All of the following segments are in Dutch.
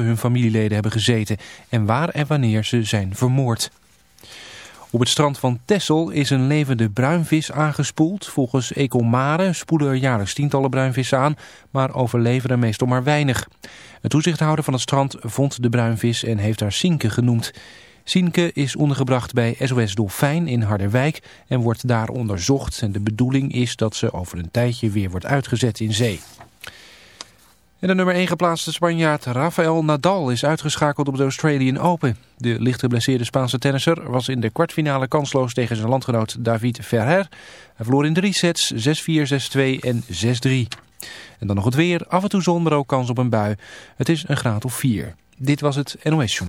hun familieleden hebben gezeten en waar en wanneer ze zijn vermoord. Op het strand van Texel is een levende bruinvis aangespoeld. Volgens Ecomare spoelen er jaarlijks tientallen bruinvissen aan, maar overleven er meestal maar weinig. Een toezichthouder van het strand vond de bruinvis en heeft haar Sienke genoemd. Sienke is ondergebracht bij SOS Dolfijn in Harderwijk en wordt daar onderzocht. En de bedoeling is dat ze over een tijdje weer wordt uitgezet in zee. En de nummer 1 geplaatste Spanjaard Rafael Nadal is uitgeschakeld op de Australian Open. De licht geblesseerde Spaanse tennisser was in de kwartfinale kansloos tegen zijn landgenoot David Ferrer. Hij verloor in drie sets 6-4, 6-2 en 6-3. En dan nog het weer, af en toe zon, maar ook kans op een bui. Het is een graad of 4. Dit was het NOS Show.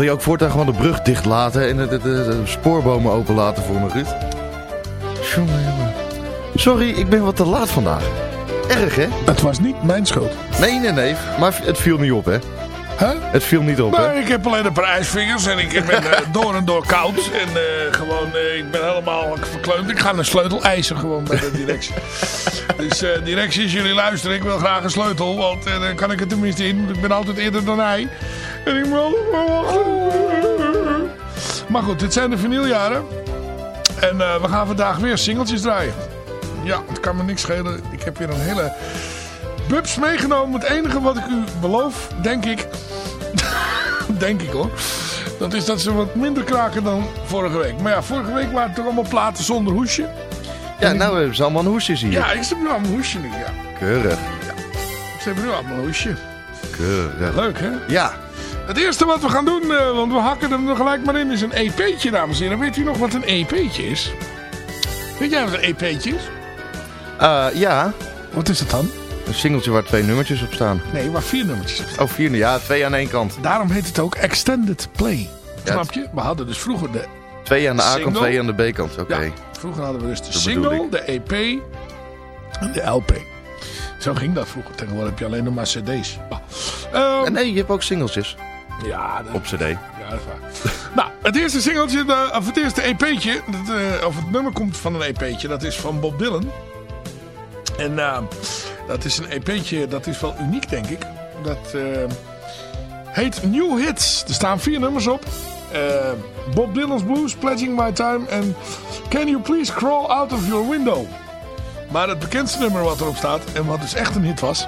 Wil je ook voortaan gewoon de brug dicht laten en de, de, de, de spoorbomen open laten voor me, Ruud? Sorry, ik ben wat te laat vandaag. Erg, hè? Het was niet mijn schuld. Nee, nee, nee. Maar het viel niet op, hè? Huh? Het viel niet op, hè? Ik heb alleen een paar ijsvingers en ik ben eh, door en door koud. En eh, gewoon, eh, ik ben helemaal verkleumd. Ik ga een sleutel eisen gewoon bij de directie. dus directie, als jullie luisteren, ik wil graag een sleutel. Want dan kan ik het tenminste in. Ik ben altijd eerder dan hij. En ik moet maar wachten. Maar goed, dit zijn de vinyljaren. En eh, we gaan vandaag weer singeltjes draaien. Ja, het kan me niks schelen. Ik heb weer een hele bubs meegenomen. Het enige wat ik u beloof, denk ik... denk ik hoor. Dat is dat ze wat minder kraken dan vorige week. Maar ja, vorige week waren het toch allemaal platen zonder hoesje. Ja, nou hebben ze allemaal hoesjes hier. Ja, ik heb nu allemaal een hoesje nu, ja. Keurig. Ze hebben nu allemaal een hoesje. Keurig. Leuk, hè? Ja. Het eerste wat we gaan doen, eh, want we hakken hem er gelijk maar in, is een EP'tje, dames en heren. Weet u nog wat een EP'tje is? Weet jij wat een EP'tje is? Eh, ja. Wat is het dan? Een singeltje waar twee nummertjes op staan. Nee, waar vier nummertjes op staan. Oh, vier. Ja, twee aan één kant. Daarom heet het ook Extended Play. Ja, Snap je? We hadden dus vroeger de... Twee aan de A-kant, twee aan de B-kant. Oké. Ja, vroeger hadden we dus de Dat single, de EP en de LP. Zo ging dat vroeger. Tegenwoordig heb je alleen nog maar cd's. Ehm, En nee, je hebt ook singeltjes ja, dat, op cd. ja, dat is waar. nou, het eerste singeltje, de, of het eerste EP'tje, dat, eh, of het nummer komt van een EP'tje, dat is van Bob Dylan. En eh, dat is een EP'tje, dat is wel uniek denk ik. Dat eh, heet New Hits. Er staan vier nummers op. Eh, Bob Dylan's Blues, Pledging My Time en Can You Please Crawl Out of Your Window. Maar het bekendste nummer wat erop staat, en wat dus echt een hit was,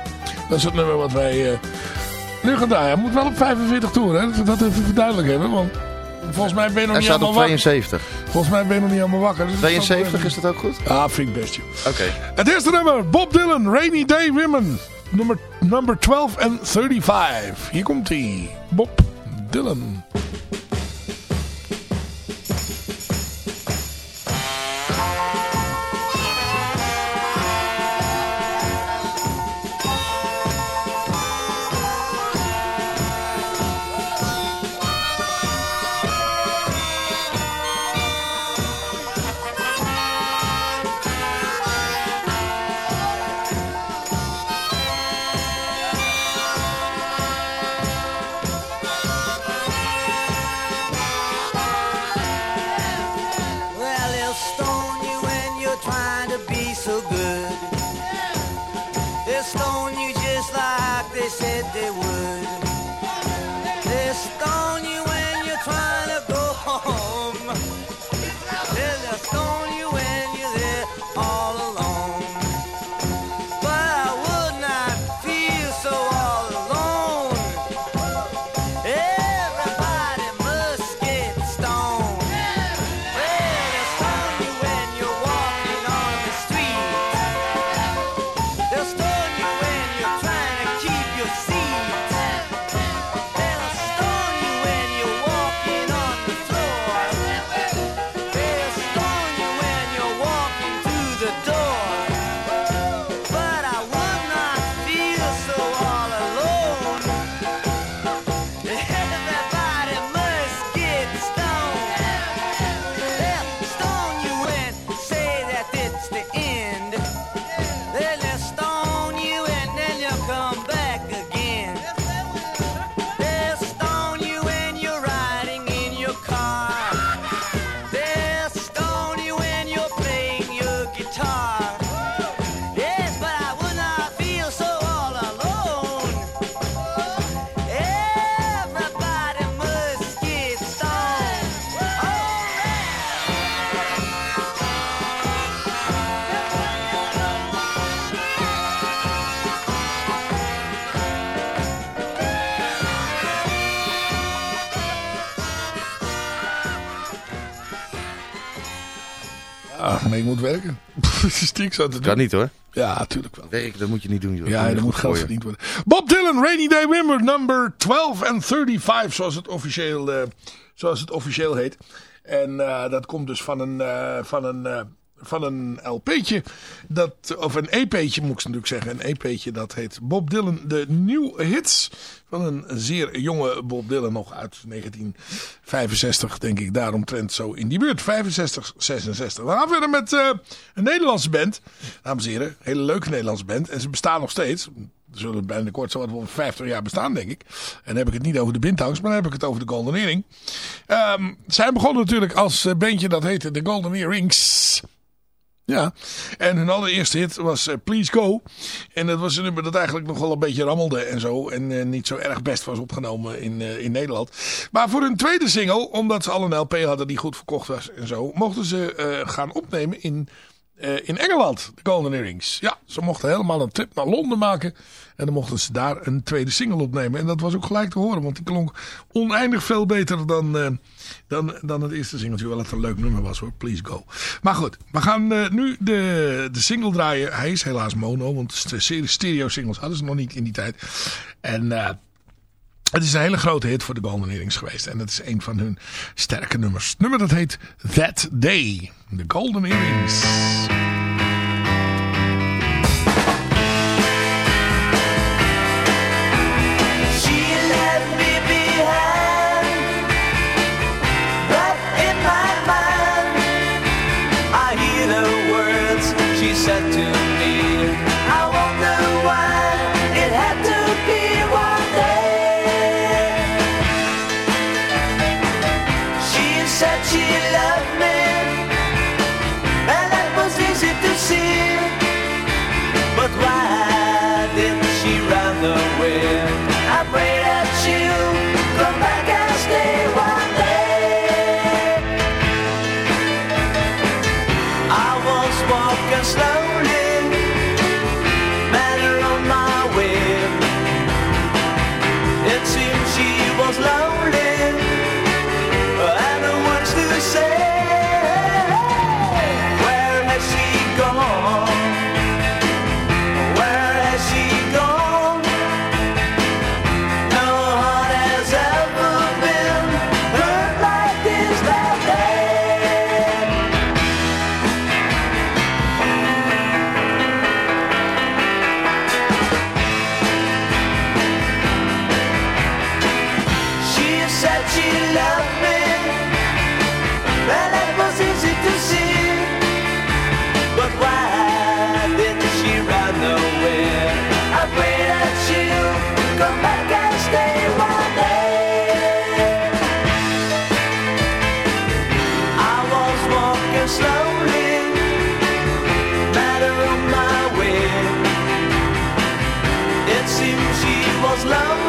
dat is het nummer wat wij... eh, nu draaien. Hij moet wel op 45 toeren, hè? Dat we dat even verduidelijk hebben. Want volgens mij ben je nog Hij niet staat op allemaal wakker. 72. Volgens mij ben je nog niet allemaal wakker. Dus het 72, zal- is dat ook goed? Ah, vind ik best. Oké. Het eerste nummer, Bob Dylan, Rainy Day Women. Nummer, number 12 en 35. Hier komt hij. Bob Dylan. Guitar. Ik moet werken. Stiek zat te doen. Kan niet hoor. Ja, natuurlijk wel. Werk, dat moet je niet doen joh. Ja, Dat er moet geld verdiend worden. Bob Dylan, Rainy Day Wimmer, number 12 en 35, zoals het officieel, eh, zoals het officieel heet. En eh, dat komt dus van een, eh, van een eh, van een LP'tje. Dat, of een EP'tje moet ik natuurlijk zeggen. Een EP'tje dat heet Bob Dylan de New Hits. Van een zeer jonge Bob Dylan nog uit 1965 denk ik. Daaromtrent zo in die buurt. 65, 66. We gaan verder met eh, een Nederlandse band. Dames en heren, hele leuke Nederlandse band. En ze bestaan nog steeds. Zullen binnenkort zo wat wel 50 jaar bestaan, denk ik. En dan heb ik het niet over de Bindhangs, maar dan heb ik het over de Golden Earring. Ehm, zij begonnen natuurlijk als eh, bandje dat heette de Golden Earrings. Ja, en hun allereerste hit was eh, Please Go. En dat was een nummer dat eigenlijk nog wel een beetje rammelde en zo. En eh, niet zo erg best was opgenomen in, eh, in Nederland. Maar voor hun tweede single, omdat ze al een LP hadden die goed verkocht was en zo, mochten ze gaan opnemen in, eh, in Engeland, de Golden Earrings. Ja, ze mochten helemaal een trip naar Londen maken. En dan mochten ze daar een tweede single opnemen. En dat was ook gelijk te horen, want die klonk oneindig veel beter dan, eh, dan, dan het eerste singeltje. Hoewel het een leuk nummer was hoor, Please Go. Maar goed, we gaan eh, nu de, de single draaien. Hij is helaas mono, want de stereo singles hadden ze nog niet in die tijd. En... het is een hele grote hit voor de Golden Earrings geweest. En het is een van hun sterke nummers. Het nummer dat heet That Day. De Golden Earrings. She was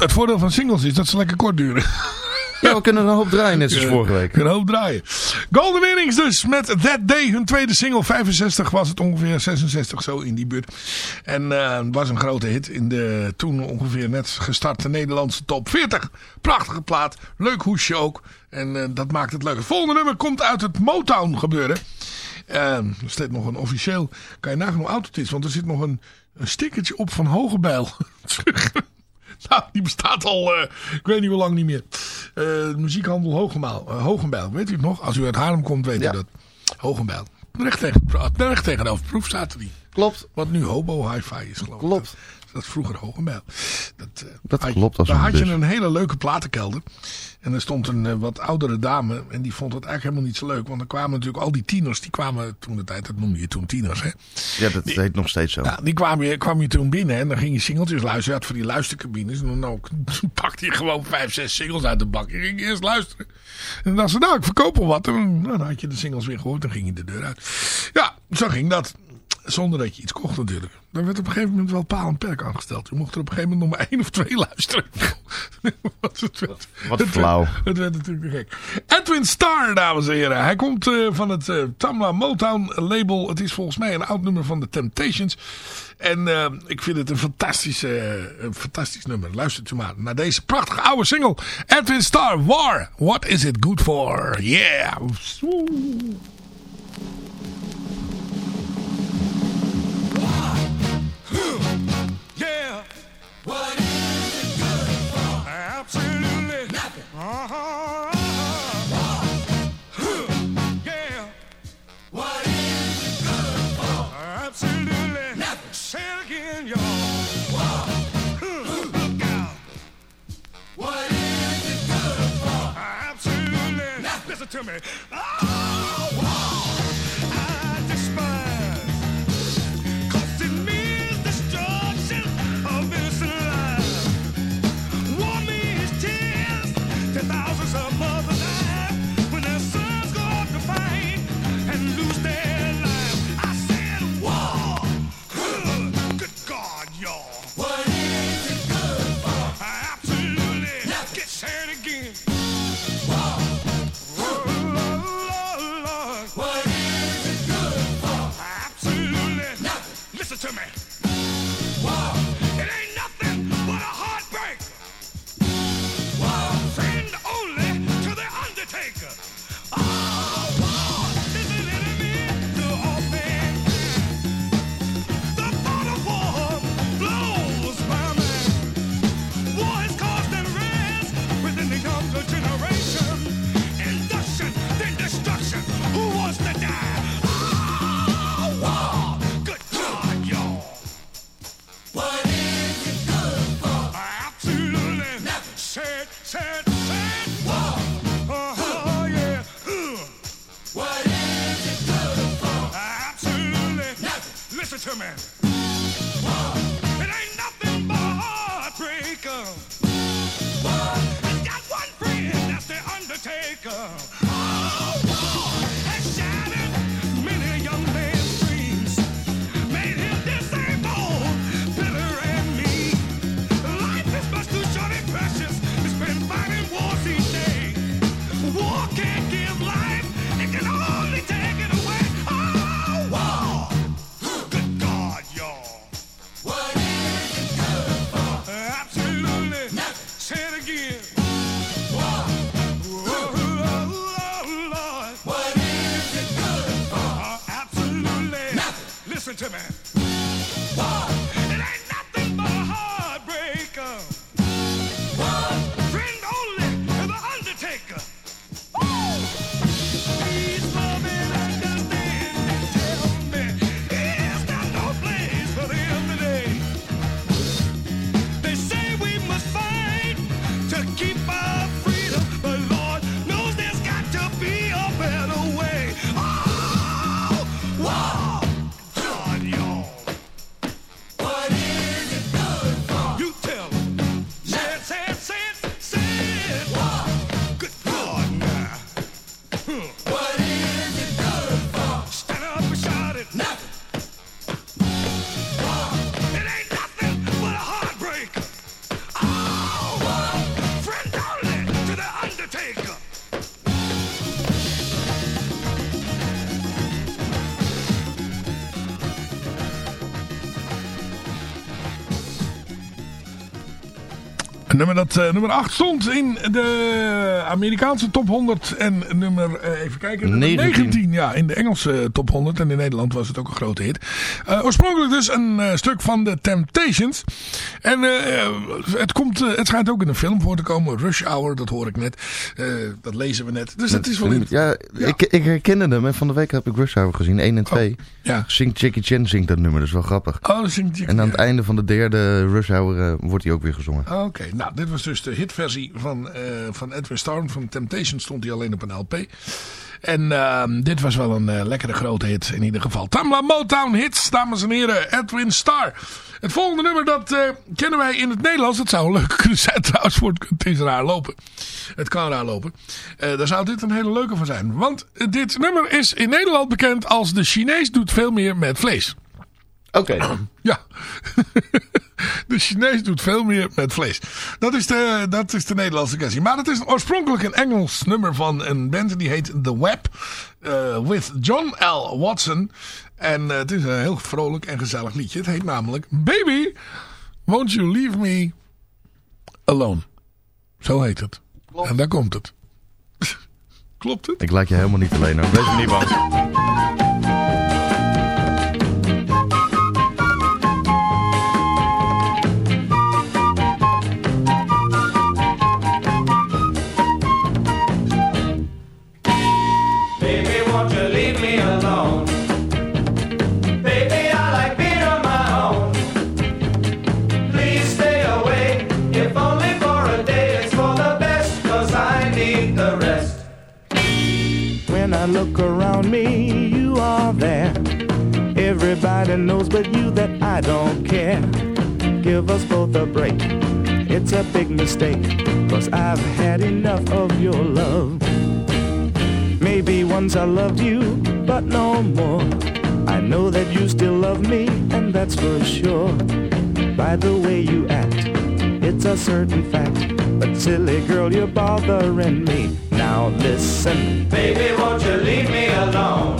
Het, voordeel van singles is dat ze lekker kort duren. Ja, we kunnen een hoop draaien, net zoals vorige week. Een hoop draaien. Golden Earrings dus met That Day. Hun tweede single. 65 was het ongeveer. 66 zo in die buurt. En eh, was een grote hit in de toen ongeveer net gestarte Nederlandse top 40. Prachtige plaat. Leuk hoesje ook. En eh, dat maakt het leuk. Het volgende nummer komt uit het Motown gebeuren. Eh, er staat nog een officieel. Kan je nagaan hoe oud het is. Want er zit nog een, een stickertje op van Hogebijl. Nou, die bestaat al, eh, ik weet niet hoe lang niet meer. Eh, muziekhandel Hogenbijl, uh, Hogenbijl, weet u het nog? Als u uit Haarlem komt, weet Ja. u dat. Hogenbijl. Recht, tegen, recht tegenover proef er die. Klopt. Wat nu Hobo Hi-Fi is, geloof ik. Klopt. Dat vroeger Hogenbijl. Dat, eh, Dat had klopt als Daar had je een hele leuke platenkelder. En er stond een eh, wat oudere dame. En die vond het eigenlijk helemaal niet zo leuk. Want er kwamen natuurlijk al die tieners. Die kwamen toen de tijd, dat noemde je toen tieners. Hè? Ja, dat heet nog steeds zo. Ja, die kwam je, kwam je toen binnen en dan ging je singeltjes luisteren. Je had voor die luistercabines. En dan nou, pakte je gewoon vijf, zes singles uit de bak. Je ging eerst luisteren. En dan dacht ze, nou, ik verkoop wel wat. En dan had je de singles weer gehoord en ging je de deur uit. Ja, zo ging dat. Zonder dat je iets kocht natuurlijk. Daar werd op een gegeven moment wel paal en perk aangesteld. Je mocht er op een gegeven moment nog maar één of twee luisteren. Wat het werd- Wat het flauw. werd- Het werd natuurlijk gek. Edwin Starr, dames en heren. Hij komt eh, van het eh, Tamla Motown label. Het is volgens mij een oud nummer van de Temptations. En eh, ik vind het een, fantastische, een fantastisch nummer. Luistert u maar naar deze prachtige oude single. Edwin Starr, War. What is it good for? Yeah. Woe. What is it good for? Absolutely nothing. Uh-huh. Yeah. What is it good for? Absolutely nothing. Say it again, y'all. Look out. What is it good for? Absolutely nothing. Listen to me. Oh, nummer dat eh, nummer 8 stond in de Amerikaanse top 100 en nummer, eh, even kijken, nummer 19. 19. Ja, in de Engelse top 100 en in Nederland was het ook een grote hit. Eh, oorspronkelijk dus een eh, stuk van de Temptations. En eh, eh, het, komt, eh, het schijnt ook in een film voor te komen, Rush Hour, dat hoor ik net. Eh, dat lezen we net. Dus het is wel in. Ja, Ik, ik herkende hem en van de week heb ik Rush Hour gezien, 1 en 2. Ja. Zingt Jackie Chan zingt dat nummer, dat is wel grappig. Oh, dat zingt En aan het einde van de derde Rush Hour eh, wordt hij ook weer gezongen. Oké, nou, dit was dus de hitversie van, eh, van Edwin Starr. Van Temptation stond hij alleen op een LP. En ehm, dit was wel een eh, lekkere grote hit in ieder geval. Tamla Motown hits, dames en heren. Edwin Starr. Het volgende nummer, dat eh, kennen wij in het Nederlands. Het zou leuk kunnen zijn trouwens, voor het, is raar lopen. Het kan raar lopen. Daar zou dit een hele leuke van zijn. Want dit nummer is in Nederland bekend als de Chinees doet veel meer met vlees. Oké. Ja. de Chinees doet veel meer met vlees. Dat is, de, dat is de Nederlandse versie. Maar het is oorspronkelijk een Engels nummer van een band die heet The Web. eh, with John L. Watson. En eh, het is een heel vrolijk en gezellig liedje. Het heet namelijk Baby, Won't You Leave Me Alone. Zo heet het. En daar komt het. Klopt het? Ik laat je helemaal niet alleen hoor. Wees me niet bang. Everybody knows but you that I don't care. Give us both a break. It's a big mistake, cause I've had enough of your love. Maybe once I loved you, but no more. I know that you still love me, and that's for sure. By the way you act, it's a certain fact. But silly girl, you're bothering me. Now listen. Baby, won't you leave me alone?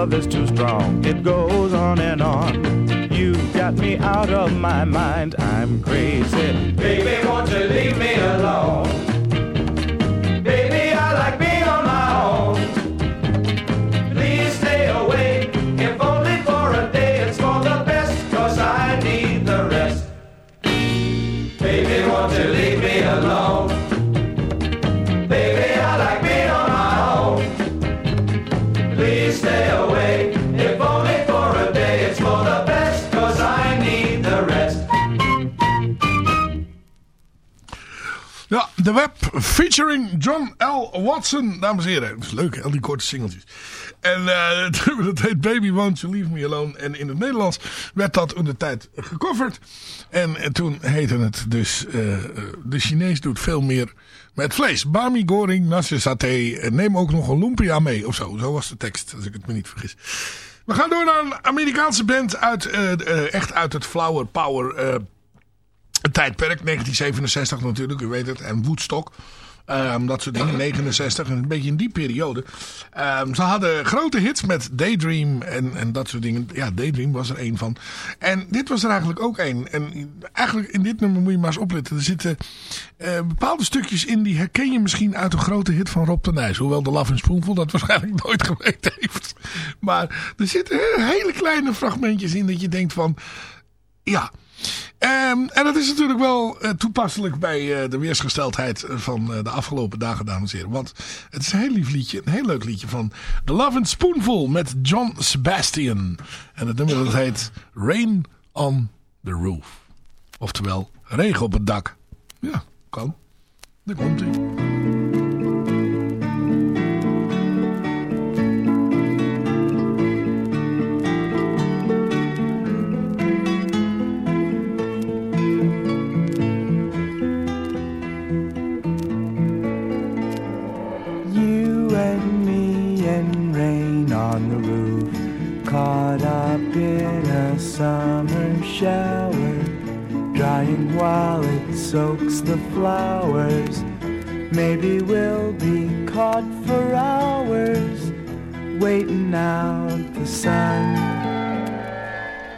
Love is too strong, it goes on and on. You got me out of my mind, I'm crazy. Baby, won't you leave me alone? John L. Watson. Dames en heren, dat is leuk, al die korte singeltjes. En nummer dat heet Baby Won't You Leave Me Alone. En in het Nederlands werd dat in de tijd gecoverd. En, eh, toen heette het dus... eh, eh, de Chinees doet veel meer met vlees. Bami goring, nasi saté. Neem ook nog een lumpia mee of zo. Zo was de tekst, als ik het me niet vergis. We gaan door naar een Amerikaanse band uit, echt uit het Flower Power eh, tijdperk. 1967 natuurlijk, u weet het. En Woodstock. Ehm, dat soort dingen, 69, een beetje in die periode. Ehm, ze hadden grote hits met Daydream en, en dat soort dingen. Ja, Daydream was er één van. En dit was er eigenlijk ook één. En eigenlijk in dit nummer moet je maar eens opletten. Er zitten eh, bepaalde stukjes in die herken je misschien uit een grote hit van Rob de Nijs. Hoewel de Love and Spoonful dat waarschijnlijk nooit geweten heeft. Maar er zitten hele kleine fragmentjes in dat je denkt van... Ja, Ehm, en dat is natuurlijk wel eh, toepasselijk bij eh, de weersgesteldheid van eh, de afgelopen dagen, dames en heren. Want het is een heel lief liedje, een heel leuk liedje van The Love and Spoonful met John Sebastian. En het nummer dat heet Rain on the Roof. Oftewel, regen op het dak. Ja, kan. Daar komt hij. Drying while it soaks the flowers. Maybe we'll be caught for hours, waiting out the sun.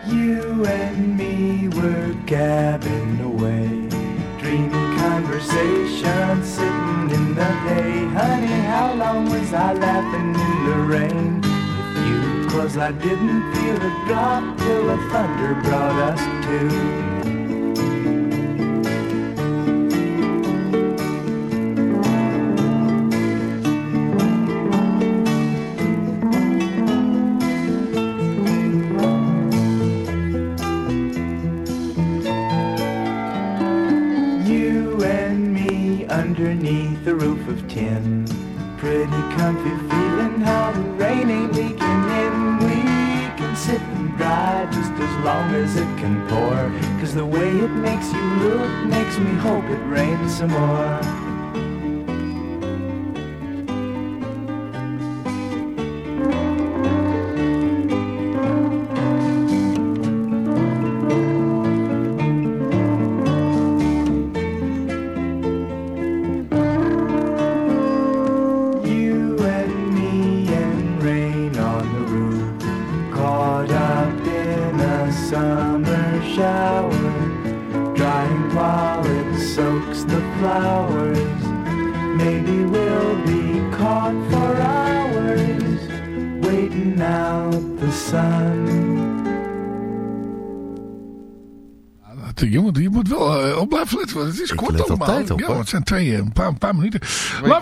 You and me were gabbing away, dreaming conversation, sitting in the hay. Honey, how long was I laughing in the rain you? Cause I didn't feel a drop till the thunder brought us to. Pour. Cause the way it makes you look makes me hope it rains some more. Out the sun. Je moet, je moet wel eh, op blijven letten, want het is Ik kort let allemaal. op, ja, het zijn twee, eh, een paar, een paar minuten.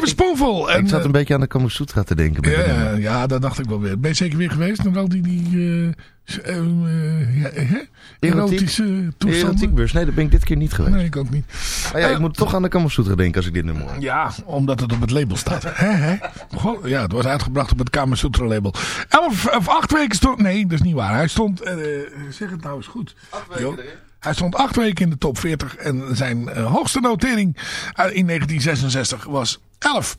Is Spoonful. En, ik zat eh, een beetje aan de Kamasutra te denken. bij ja, dit ja, dat dacht ik wel weer. Ben je zeker weer geweest? Nog wel die, die eh, eh, eh, ja, hè? erotische toestanden? Erotiekbeurs. Nee, dat ben ik dit keer niet geweest. Nee, ik ook niet. Maar ja, ik Eh, moet toch aan de Kamasutra denken als ik dit nummer hoor. Ja, omdat het op het label staat. Hè, hè? Goh, ja, het was uitgebracht op het Kamasutra label. Elf of acht weken stond... Nee, dat is niet waar. Hij stond... eh, zeg het nou eens goed. Jo. Hij stond acht weken in de top 40. En zijn eh, hoogste notering eh, in 1966 was 11.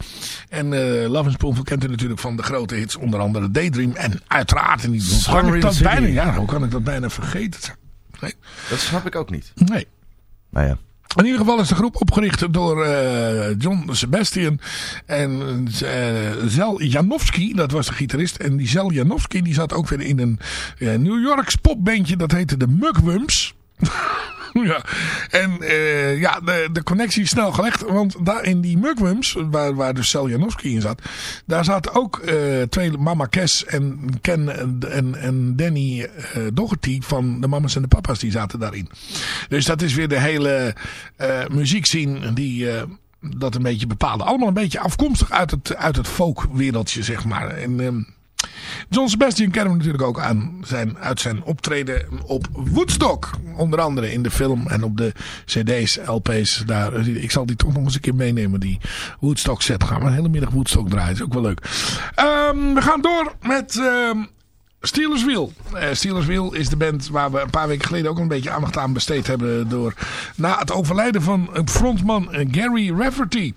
En eh Love and Spoonful kent u natuurlijk van de grote hits. Onder andere Daydream. En uiteraard... En die, hoe, kan Summer ik in dat the City. bijna, ja, hoe kan ik dat bijna vergeten? Nee. Dat snap ik ook niet. nee. Maar ja. In ieder geval is de groep opgericht door eh, John Sebastian en eh, Zel Janowski, dat was de gitarist. En die Zel Janowski die zat ook weer in een New Yorks popbandje, dat heette de Mugwumps. ja, en eh, ja, de, de connectie is snel gelegd, want daar in die Mugwumps, waar, waar dus Janowski in zat, daar zaten ook eh, twee Mama Kes en Ken en, en, Danny Doherty van de Mamas en de Papa's, die zaten daarin. Dus dat is weer de hele muziekscene die dat een beetje bepaalde. Allemaal een beetje afkomstig uit het, uit het folkwereldje, zeg maar. En ehm, John Sebastian kennen we natuurlijk ook aan zijn, uit zijn optreden op Woodstock. Onder andere in de film en op de cd's, LP's. Daar, ik zal die toch nog eens een keer meenemen, die Woodstock set. Gaan we een hele middag Woodstock draaien, is ook wel leuk. Ehm, we gaan door met... ehm, Steelers Wheel. Eh, Steelers Wheel is de band waar we een paar weken geleden ook een beetje aandacht aan besteed hebben. Door, na het overlijden van frontman Gary Rafferty.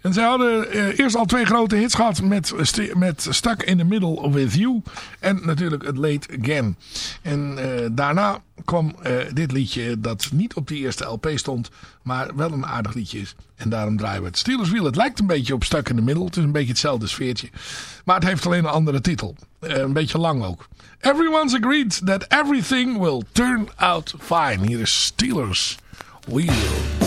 En zij hadden eh, eerst al twee grote hits gehad met, met Stuck in the Middle with You. En natuurlijk het Late Again. En eh, daarna kwam dit liedje dat niet op die eerste LP stond. Maar wel een aardig liedje is. En daarom draaien we het. Steelers Wheel. Het lijkt een beetje op Stuck in the Middle. Het is een beetje hetzelfde sfeertje. Maar het heeft alleen een andere titel. Eh, een beetje lang ook. Everyone's agreed that everything will turn out fine. Hier is Steelers Wheel.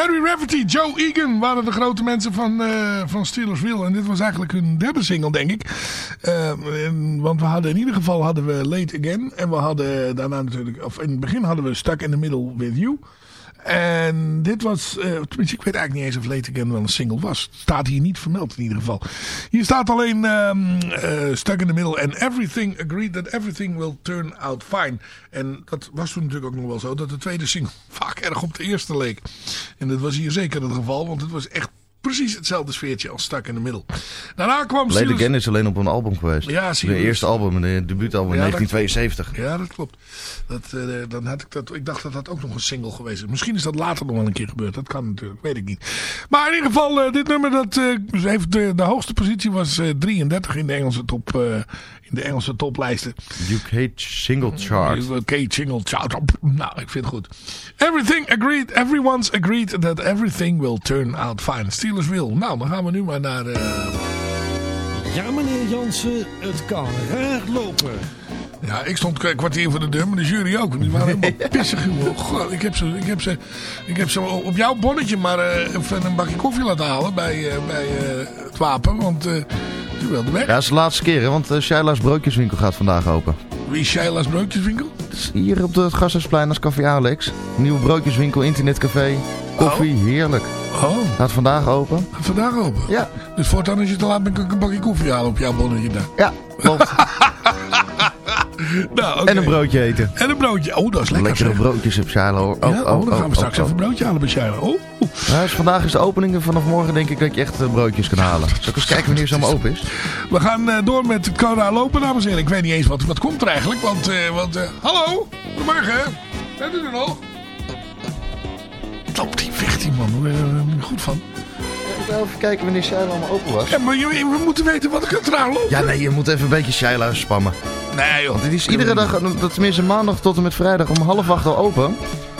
Jerry Rafferty, Joe Egan waren de grote mensen van, eh van Steelers Wheel. En dit was eigenlijk hun derde single, denk ik. Eh, want we hadden in ieder geval hadden we Late Again. En we hadden daarna natuurlijk... Of in het begin hadden we Stuck in the Middle with You. En dit was... eh, ik weet eigenlijk niet eens of Late wel een single was. Staat hier niet vermeld in ieder geval. Hier staat alleen eh, Stuck in the Middle. And everything agreed that everything will turn out fine. En dat was toen natuurlijk ook nog wel zo. Dat de tweede single vaak erg op de eerste leek. En dat was hier zeker het geval. Want het was echt precies hetzelfde sfeertje als Stuck in the Middle. Daarna kwam Steelers- Again is alleen op een album geweest. Ja, zie De eerste album, de debuutalbum in Ja, dat- 1972. Ja, dat klopt. Dat, eh, dan had ik, dat, ik dacht dat dat ook nog een single geweest is. Misschien is dat later nog wel een keer gebeurd. Dat kan natuurlijk, weet ik niet. Maar in ieder geval, eh, dit nummer dat, eh, heeft de, de hoogste positie was eh, 33 in de Engelse, top, eh, in de Engelse toplijsten. UK Single Chart. Oké, single chart. Nou, ik vind het goed. Everything agreed, everyone's agreed that everything will turn out fine. Steelers will. Nou, dan gaan we nu maar naar... eh, Ja, meneer Jansen, het kan raar lopen. Ja, ik stond een kwartier voor de deur, maar de jury ook. Die waren helemaal pissig. joh. God, ik, heb ze, ik, heb ze, ik heb ze op jouw bonnetje maar eh, even een bakje koffie laten halen bij, eh, bij eh, het wapen. Want eh ze wilde weg. Ja, dat is de laatste keer, hè, want uh, Sheila's broodjeswinkel gaat vandaag open. Wie is Sheila's broodjeswinkel? Hier op het Gasthuisplein als Café Alex. Nieuwe broodjeswinkel, internetcafé, koffie, heerlijk. Oh, Gaat vandaag open. gaat vandaag open. Ja, Dus voortaan als je te laat bent, kan ik een bakje koffie halen op jouw bonnetje daar. ja, klopt. Nou. En een broodje eten. En een broodje. Oh, dat is lekker. Lekkere zeg. broodjes op Sheila hoor. Oh, ja, oh, dan gaan we straks even een broodje halen bij Sheila. Oh, Ja, dus vandaag is de opening en vanaf morgen denk ik dat je echt eh, broodjes kan halen. Zal ik eens kijken wanneer ze allemaal open is? We gaan eh, door met het lopen, dames en heren. Ik weet niet eens wat, wat komt er eigenlijk. Want, eh, want hallo, goedemorgen. Bent u er nog? Op die vecht die man, daar ben ik goed van. Even kijken wanneer Sheila allemaal open was. Ja, maar je, we moeten weten wat ik het raar lopen. Ja, nee, je moet even een beetje Sheila spammen. Nee joh. Want het is iedere dag, dat tenminste maandag tot en met vrijdag om half acht al open.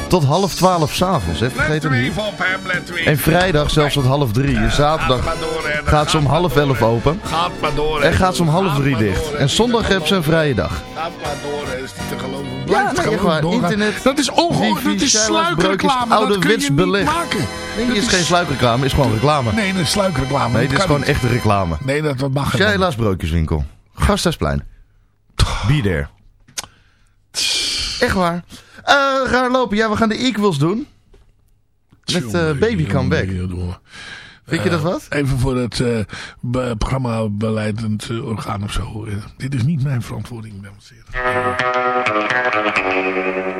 Tot half twaalf s'avonds, hè. Vergeet het niet. En vrijdag zelfs tot half drie. En zaterdag Gaat ze om half door, elf open. Gaat maar door. En gaat ze om half drie dicht. En zondag hebben ze een vrije dag. Gaat maar door, is niet te geloven. Ja, nee, gewoon echt waar. doorgaan. Internet, Dat is ongehoord. Dat is sluikreclame. ouderwets niet beleg. maken. Nee, is geen sluikreclame, is gewoon reclame. Nee, dat is sluikreclame. Nee, Dat dit is gewoon niet. echte reclame. Nee, dat, dat mag helemaal Sheila's broodjeswinkel. Gasthuisplein. Be there. Echt waar. Eh raar lopen. Ja, we gaan de equals doen. Met Jongen, Baby Come Back. Vind je dat wat? Even voor het eh, be- programma beleidend eh, orgaan of zo. Eh, dit is niet mijn verantwoording, dames en heren.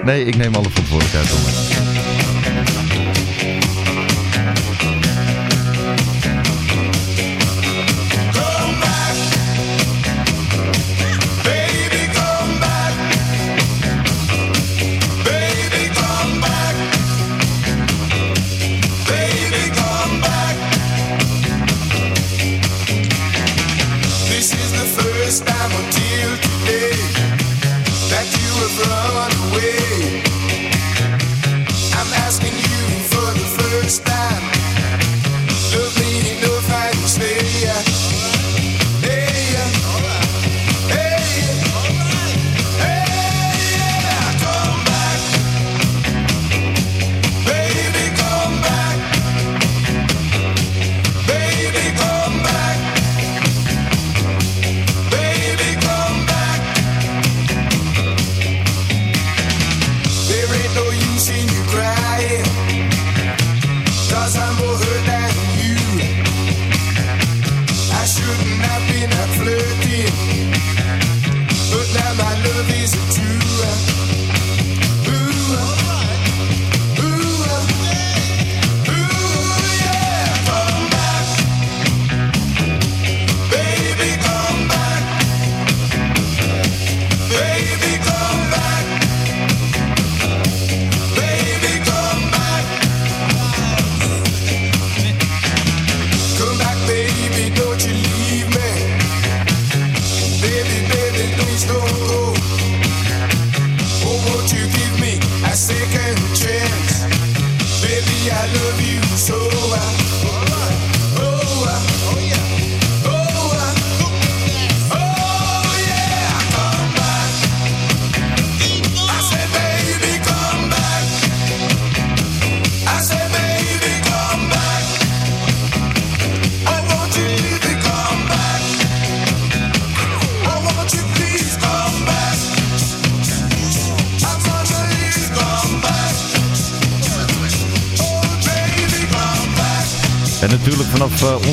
Nee, ik neem alle verantwoordelijkheid op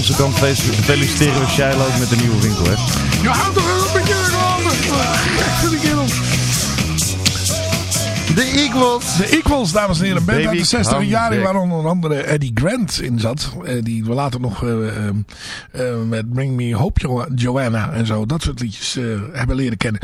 onze kant fe- feliciteren we Shiloh ook met de nieuwe winkel, hè. Je houdt toch wel een beetje reclame. Gek voor die kerel. De Equals. De Equals, dames en heren. Een band Baby, uit de 60 come jaren waar onder andere Eddie Grant in zat. Eh, die we later nog eh, eh, eh, met Bring Me Hope Jo- Joanna en zo. Dat soort liedjes eh, hebben leren kennen.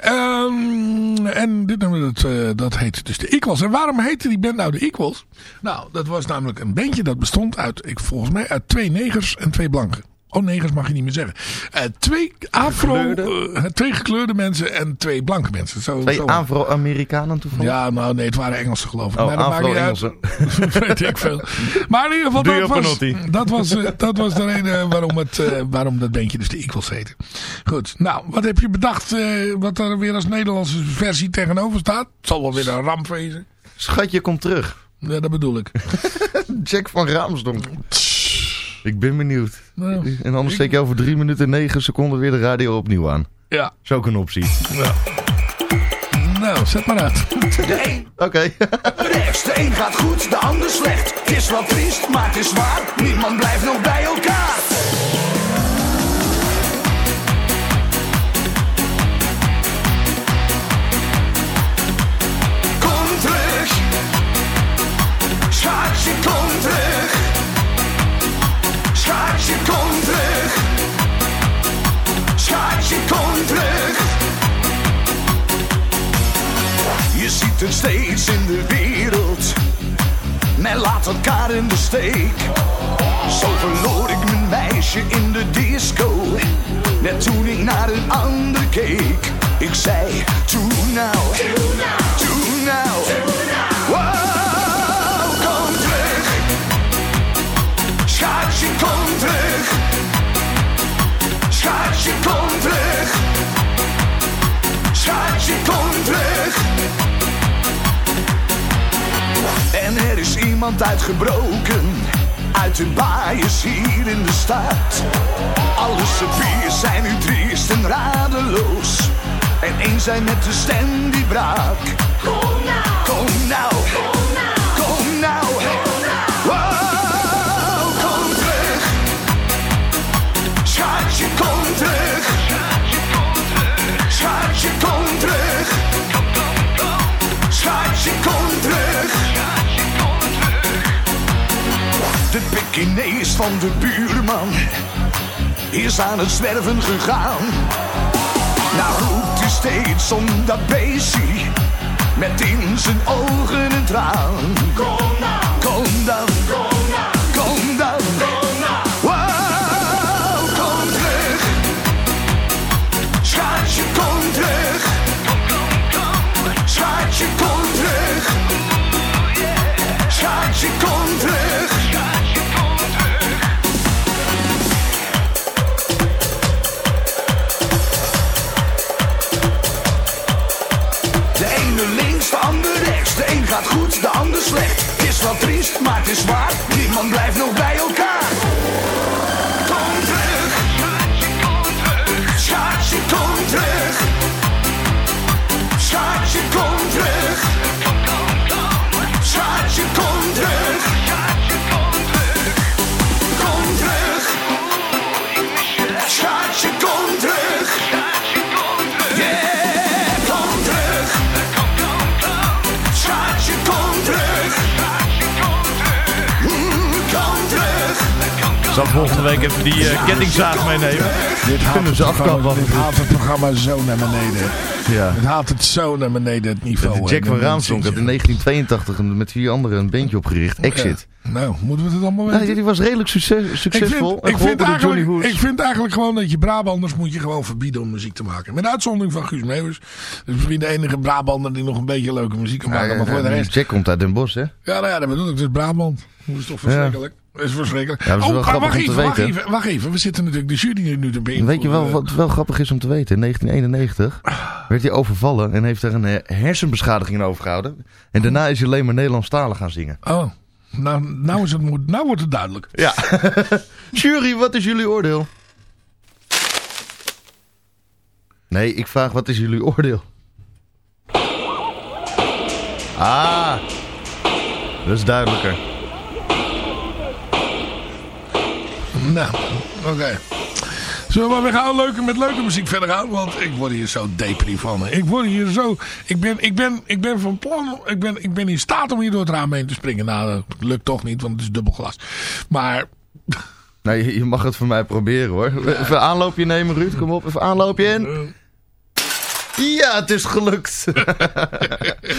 Ehm, en dit nummer dat, eh, dat heet dus de Equals. En waarom heette die band nou de Equals? Nou, dat was namelijk een bandje dat bestond uit, ik, volgens mij, uit twee negers en twee blanken. Oh, negers mag je niet meer zeggen. Eh, twee afro, eh, twee gekleurde mensen en twee blanke mensen. Zo, Twee. Afro-Amerikanen toevallig. Ja, nou nee, het waren Engelsen geloof ik. Oh, maar dat maakt niet uit. Afro-Engelsen. Weet ik veel. Maar in ieder geval, dat was, dat, was, eh, dat was de reden waarom, het, waarom dat bandje dus de Equals heette. Goed, nou, wat heb je bedacht wat er weer als Nederlandse versie tegenover staat? Het zal wel weer een ramp wezen. Schatje, kom terug. Ja, dat bedoel ik. Jack van Raamsdonk. Ik ben benieuwd. Nou, En anders steek je over 3 minuten en 9 seconden weer de radio opnieuw aan. ja, Dat is ook een optie. ja. Nou, zet maar uit. De een Oké. rechts, de een gaat goed, de ander slecht. Het is wat triest, maar het is waar. Niemand blijft nog bij elkaar. Kom terug. Schatje, kom terug. Schatje, kom terug. Schatje, kom terug. Je ziet het steeds in de wereld. Men laat elkaar in de steek. Zo verloor ik mijn meisje in de disco. Net toen ik naar een ander keek. Ik zei, doe nou, doe nou. Wow, Schatje, kom terug. Schatje, kom terug. En er is iemand uitgebroken uit de baaiers hier in de stad. Alle cipiers zijn nu triest en radeloos. En één zijn met de stem die braak. Kom nou, kom nou, De Pekinees van de buurman is aan het zwerven gegaan. Nou roept hij steeds om dat beestje met in zijn ogen een traan. Kom dan, kom dan, kom dan, kom dan. Wow, kom terug. Schatje, kom terug. Schatje, kom terug. Schatje, kom terug. Gaat goed, de ander slecht. Het is wat triest, maar het is waar. Niemand blijft nog bij elkaar. Kom terug. Schatje, kom terug. Schatje, kom terug. Zal volgende week even die eh, kettingzaag meenemen. Dit Kunnen ze afkappen. dit haalt het programma zo naar beneden. Ja. Het haalt het zo naar beneden, het niveau. hè. Jack van Raamsdonk had in 1982 een- met vier anderen een bandje opgericht. Exit. Ja. Nou, moeten we het allemaal weten? die was redelijk succes, ik succesvol. vind, ik, vind door Johnny eigenlijk, ik vind eigenlijk gewoon dat je Brabanders moet je gewoon verbieden om muziek te maken. Met uitzondering van Guus. Dat is misschien de enige Brabander die nog een beetje leuke muziek kan maken. Ja, maar voor de rest... Jack komt uit Den Bosch, hè? Ja, nou ja, dat bedoel ik. Is Brabant. Dat is toch verschrikkelijk. Dat is verschrikkelijk. Ja, dat is wel oh, grappig wacht om te even, wacht weten. even, wacht even. We zitten natuurlijk de jury nu te beïnvloeden. Weet je wel wat wel grappig is om te weten? In 1991 werd hij overvallen en heeft er een eh, hersenbeschadiging overgehouden. En daarna is hij alleen maar Nederlandstalig gaan zingen. Oh, nou, nou, is het, nou wordt het duidelijk. Ja. Jury, wat is jullie oordeel? Nee, ik vraag wat is jullie oordeel? Ah, dat is duidelijker. Nou, oké. Zullen we maar weer gaan leuke, met leuke muziek verder gaan? Want ik word hier zo depri van. Ik word hier zo... Ik ben, ik ben, ik ben van plan... Ik ben, ik ben in staat om hier door het raam heen te springen. Nou, dat lukt toch niet, want het is dubbel glas. Maar... Nee, je- je mag het voor mij proberen hoor. Even aanloopje nemen, Ruud. Kom op, even aanloopje in. Ja, het is gelukt.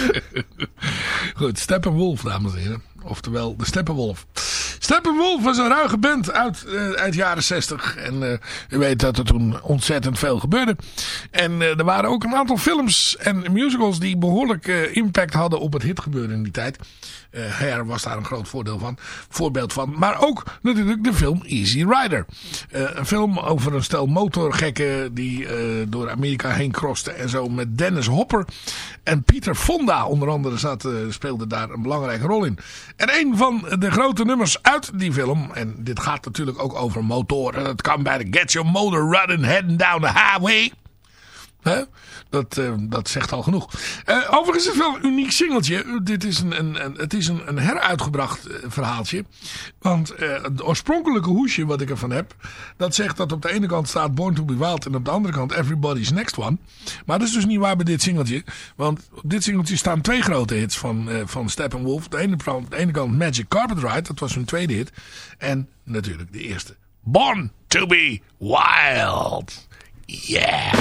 Goed, Steppenwolf, dames en heren. Oftewel, de Steppenwolf. Steppenwolf was een ruige band uit, eh, uit jaren 60. En eh, u weet dat er toen ontzettend veel gebeurde. En eh, er waren ook een aantal films en musicals die behoorlijk eh, impact hadden op het hitgebeuren in die tijd. Eh Hair was daar een groot voordeel van, voorbeeld van. Maar ook natuurlijk de film Easy Rider. Eh, een film over een stel motorgekken die eh, door Amerika heen krosten en zo. Met Dennis Hopper en Pieter Fonda onder andere zat, eh, speelde daar een belangrijke rol in. En een van de grote nummers uit die film, en dit gaat natuurlijk ook over motoren. Dat kan bij de Get Your Motor Running Heading Down the Highway. Dat, eh, dat zegt al genoeg. Eh, overigens is het wel een uniek singeltje. Dit is een, een, het is een, een heruitgebracht eh, verhaaltje. Want het oorspronkelijke hoesje wat ik ervan heb... dat zegt dat op de ene kant staat Born to be Wild... en op de andere kant Everybody's Next One. Maar dat is dus niet waar bij dit singeltje. Want op dit singeltje staan twee grote hits van, van Steppenwolf. De ene, op de ene kant Magic Carpet Ride, dat was hun tweede hit. En natuurlijk de eerste. Born to be Wild. Yeah.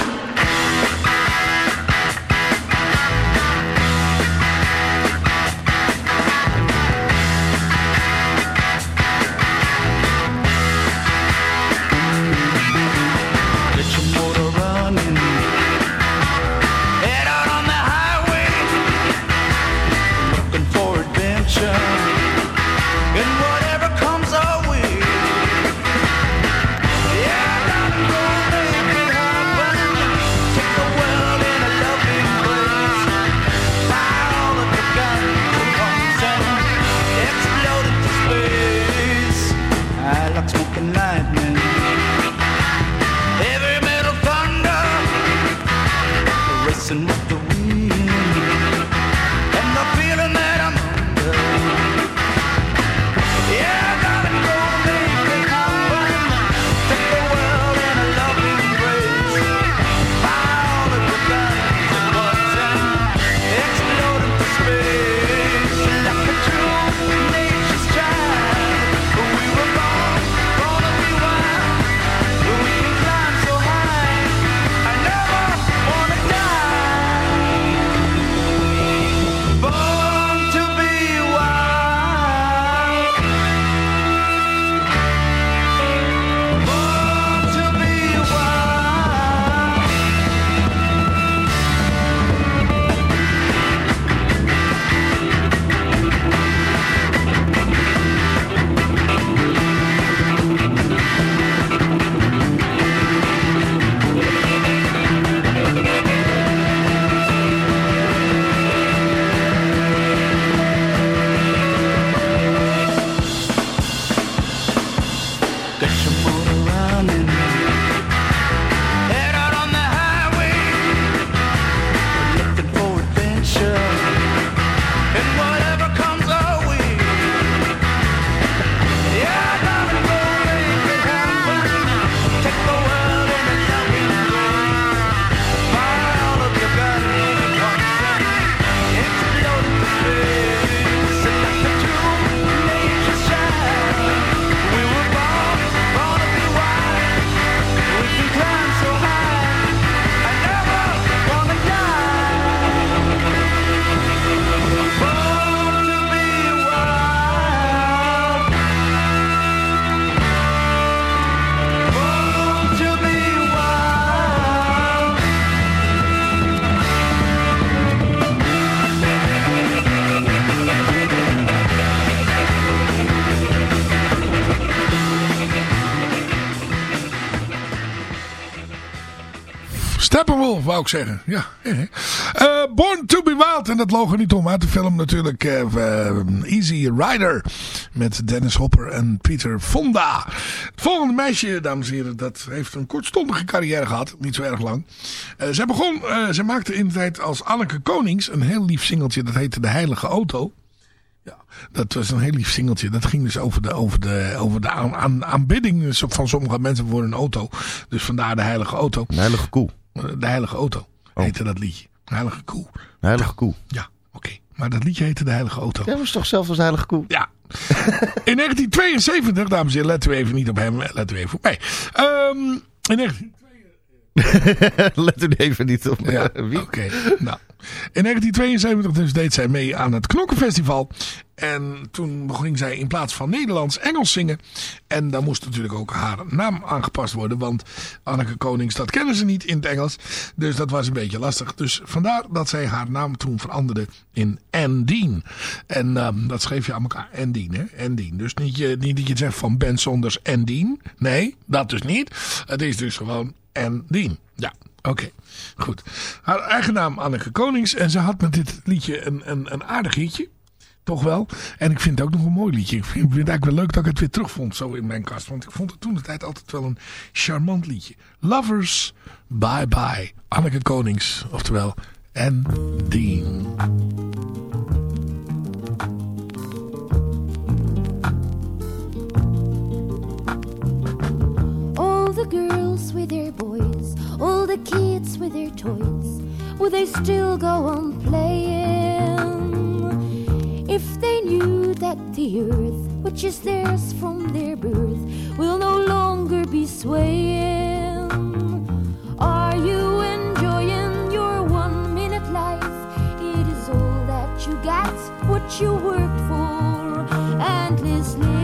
Wou ik zeggen. Ja. Eh, Born to be Wild. En dat logo niet om uit de film natuurlijk. eh, eh, Easy Rider. Met Dennis Hopper en Pieter Fonda. Het volgende meisje, dames en heren. Dat heeft een kortstondige carrière gehad. Niet zo erg lang. Eh, zij begon, zij maakte in de tijd als Anneke Konings. Een heel lief singeltje. Dat heette De Heilige Auto. Dat was een heel lief singeltje. Dat ging dus over de, over de, over de aan, aan, aanbidding van sommige mensen voor een auto. Dus vandaar de heilige auto. Heilige koe. De heilige auto heette dat liedje. De heilige koe. Heilige koe. Ja, oké. Maar dat liedje heette de heilige auto. Ja, was toch zelf als heilige koe? Ja. In 1972, dames en heren, letten we even niet op hem. Letten we even op mij. Ehm, in 19... Let er even niet op. Ja, Wie? oké. Nou. In 1972 dus deed zij mee aan het Knokkenfestival. En toen ging zij in plaats van Nederlands Engels zingen. En dan moest natuurlijk ook haar naam aangepast worden. Want Anneke Konings, dat kennen ze niet in het Engels. Dus dat was een beetje lastig. Dus vandaar dat zij haar naam toen veranderde in Andine. En ehm, dat schreef je aan elkaar. Andine, hè? Andine. Dus niet, je, niet dat je zegt van Ben Sonders Andine. Nee, dat dus niet. Het is dus gewoon Andine. Ja. Oké, goed. Haar eigen naam Anneke Konings. En ze had met dit liedje een, een, een aardig liedje. Toch wel. En ik vind het ook nog een mooi liedje. Ik vind, het eigenlijk wel leuk dat ik het weer terugvond zo in mijn kast. Want ik vond het toen de tijd altijd wel een charmant liedje. Lovers, bye bye. Anneke Konings. Oftewel, en Dean. All the girls with their boys, all the kids with their toys, will they still go on playing? If they knew that the earth, which is theirs from their birth, will no longer be swaying. Are you enjoying your one minute life? It is all that you get, what you worked for, endlessly.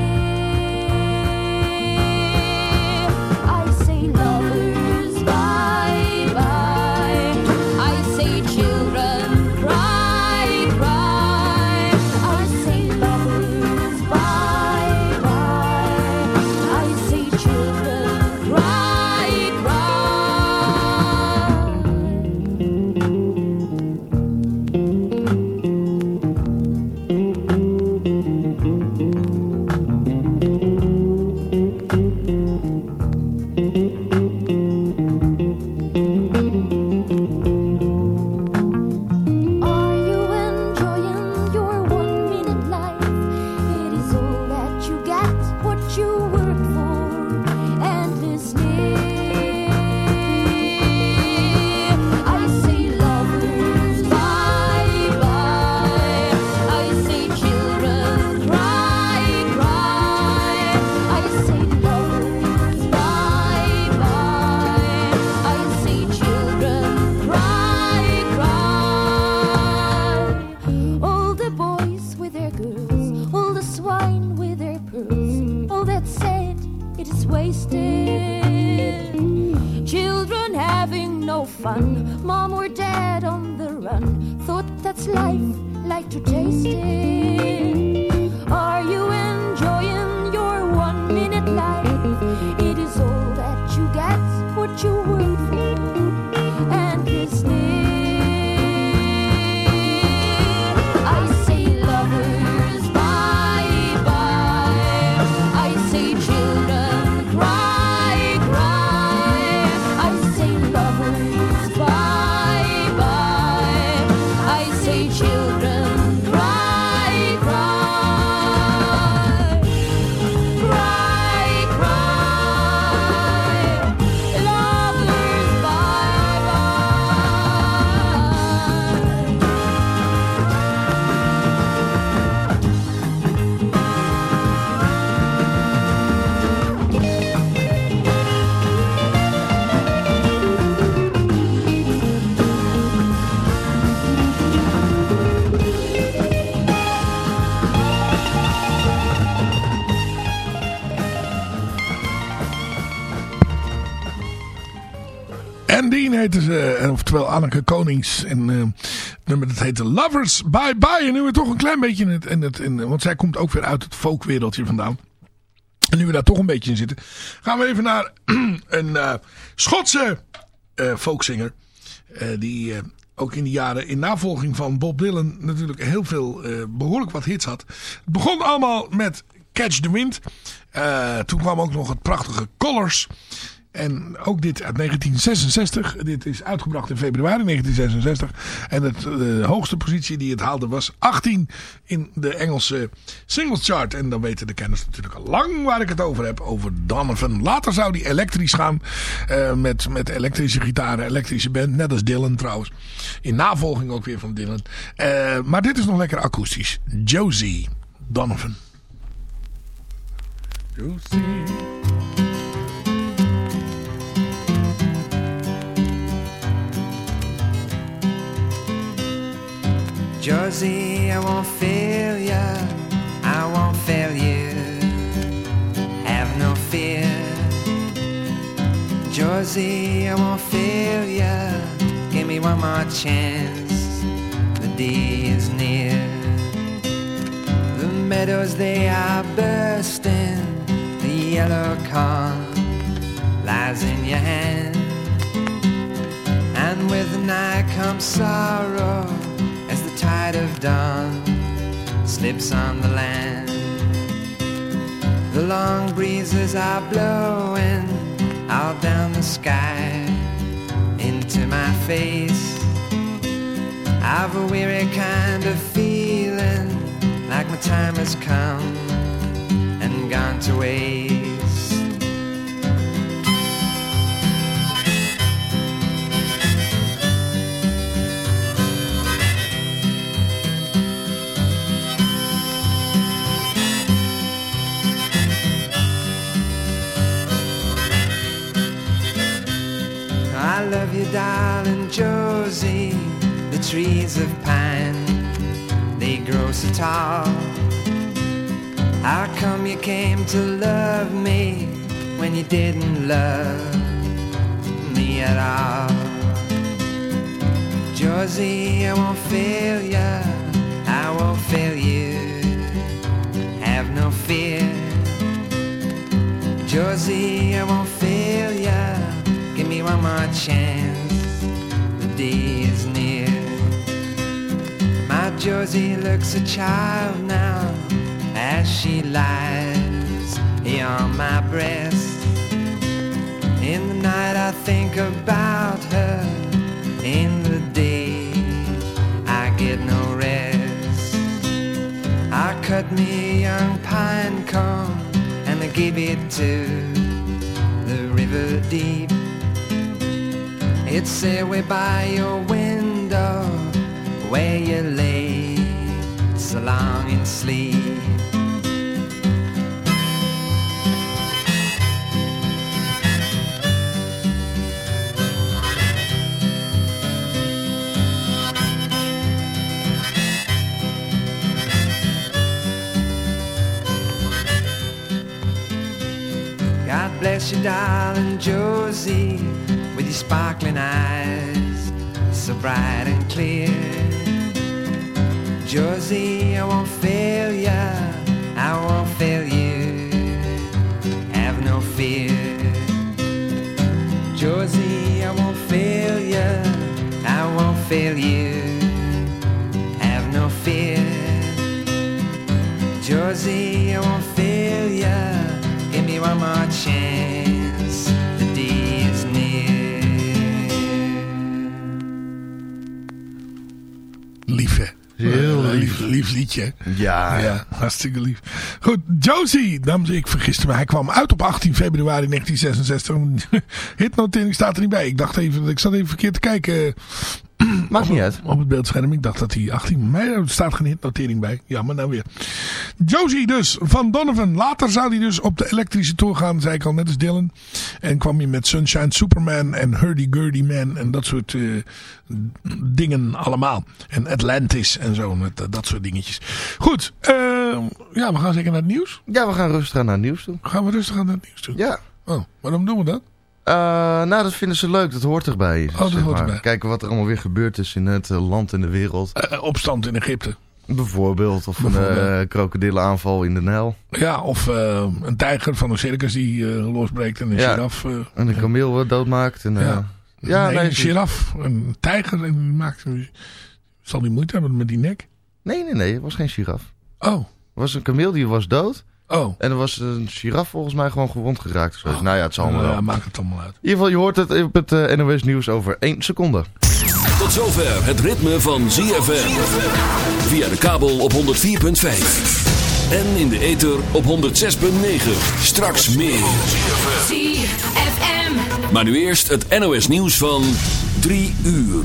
Eh, oftewel Anneke Konings. En eh, nummer dat heette Lovers Bye Bye. En nu weer toch een klein beetje in het, in het in, want zij komt ook weer uit het folkwereldje vandaan. En nu we daar toch een beetje in zitten, gaan we even naar een eh, Schotse folkzanger. die ook in die jaren in navolging van Bob Dylan natuurlijk heel veel, eh, behoorlijk wat hits had. Het begon allemaal met Catch the Wind. Toen kwam ook nog het prachtige Colors. En ook dit uit 1966. Dit is uitgebracht in februari 1966. En het, eh, de hoogste positie die het haalde was 18 in de Engelse singles chart. En dan weten de kenners natuurlijk al lang waar ik het over heb. Over Donovan. Later zou die elektrisch gaan. eh, met, met elektrische gitaren, elektrische band. Net als Dylan trouwens. In navolging ook weer van Dylan. Eh, maar dit is nog lekker akoestisch. Josie Donovan. Josie. Josie, I won't fail ya. I won't fail you. Have no fear. Josie, I won't fail ya. Give me one more chance. The day is near. The meadows, they are bursting. The yellow corn lies in your hand. And with night comes sorrow tide of dawn slips on the land. The long breezes are blowing all down the sky into my face. I've a weary kind of feeling like my time has come and gone to waste. I love you, darling Josie. The trees of pine, they grow so tall. How come you came to love me when you didn't love me at all? Josie, I won't fail ya, I won't fail you. Have no fear. Josie, I won't fail ya. One more chance. The day is near. My Josie looks a child now as she lies here on my breast. In the night, I think about her. In the day, I get no rest. I cut me a young pine cone and I give it to the river deep. It's there way by your window where you lay so long in sleep. God bless you, darling Josie, sparkling eyes, so bright and clear. Josie, I won't fail ya, I won't fail you. Have no fear. Josie, I won't fail ya, I won't fail you. Have no fear. Josie, I won't fail ya. Give me one more chance. Lief. Liedje. Ja, Ja, hartstikke lief. Goed, Josie, dames, ik vergiste me. Hij kwam uit op 18 februari 1966. Hitnotering staat er niet bij. Ik dacht even, ik zat even verkeerd te kijken Maakt niet uit. op het beeldscherm. Ik dacht dat hij 18 mei, er staat geen hitnotering bij. Jammer nou weer. Josie dus, van Donovan. Later zou hij dus op de elektrische tour gaan, zei ik al, net als Dylan. En kwam hij met Sunshine Superman en Hurdy-Gurdy Man en dat soort eh, dingen allemaal. En Atlantis en zo, met, eh, dat soort dingetjes. Goed, eh, ja, we gaan zeker naar het nieuws. Ja, we gaan rustig aan naar het nieuws toe. Gaan we rustig aan naar het nieuws toe. Ja. Oh, waarom doen we dat? Eh, nou, dat vinden ze leuk. Dat hoort erbij. Oh, dat zeg hoort maar. erbij. Kijken wat er allemaal weer gebeurd is in het eh, land en de wereld. Eh, opstand in Egypte. Bijvoorbeeld. Of Bijvoorbeeld. een krokodillenaanval in de Nijl. Ja, of een tijger van een circus die losbreekt en een Ja. giraf. En een kameel doodmaakt. En, Ja. ja, nee, nee, een giraf, een tijger en die maakt... Zal die moeite hebben met die nek? nee, nee, nee. Het was geen giraf. Oh, Het was een kameel die was dood. Oh. En er was een giraf volgens mij gewoon gewond geraakt. of zo. Nou ja, het zal allemaal Ja, wel. maakt het allemaal uit. In ieder geval, je hoort het op het eh, NOS nieuws over 1 seconde. Tot zover het ritme van ZFM. Via de kabel op 104.5. En in de ether op 106.9. Straks meer. ZFM. Maar nu eerst het NOS nieuws van 3 uur.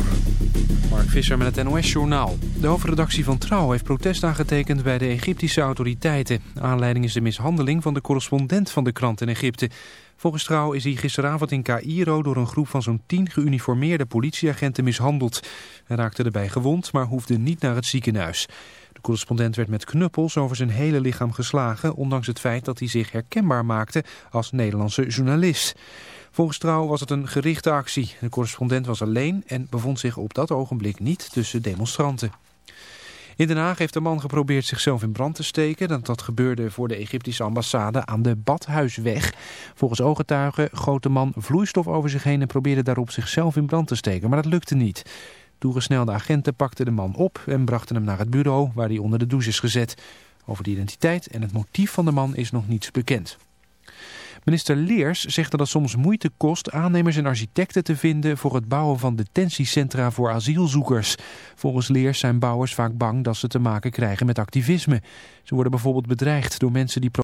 Mark Visser met het NOS-journaal. De hoofdredactie van Trouw heeft protest aangetekend bij de Egyptische autoriteiten. Aanleiding is de mishandeling van de correspondent van de krant in Egypte. Volgens Trouw is hij gisteravond in Cairo door een groep van zo'n tien geuniformeerde politieagenten mishandeld. Hij raakte erbij gewond, maar hoefde niet naar het ziekenhuis. De correspondent werd met knuppels over zijn hele lichaam geslagen... ondanks het feit dat hij zich herkenbaar maakte als Nederlandse journalist. Volgens Trouw was het een gerichte actie. De correspondent was alleen en bevond zich op dat ogenblik niet tussen demonstranten. In Den Haag heeft een man geprobeerd zichzelf in brand te steken. Dat, dat gebeurde voor de Egyptische ambassade aan de Badhuisweg. Volgens ooggetuigen goot de man vloeistof over zich heen en probeerde daarop zichzelf in brand te steken. Maar dat lukte niet. Toegesnelde agenten pakten de man op en brachten hem naar het bureau waar hij onder de douche is gezet. Over de identiteit en het motief van de man is nog niets bekend. Minister Leers zegt dat het soms moeite kost aannemers en architecten te vinden voor het bouwen van detentiecentra voor asielzoekers. Volgens Leers zijn bouwers vaak bang dat ze te maken krijgen met activisme. Ze worden bijvoorbeeld bedreigd door mensen die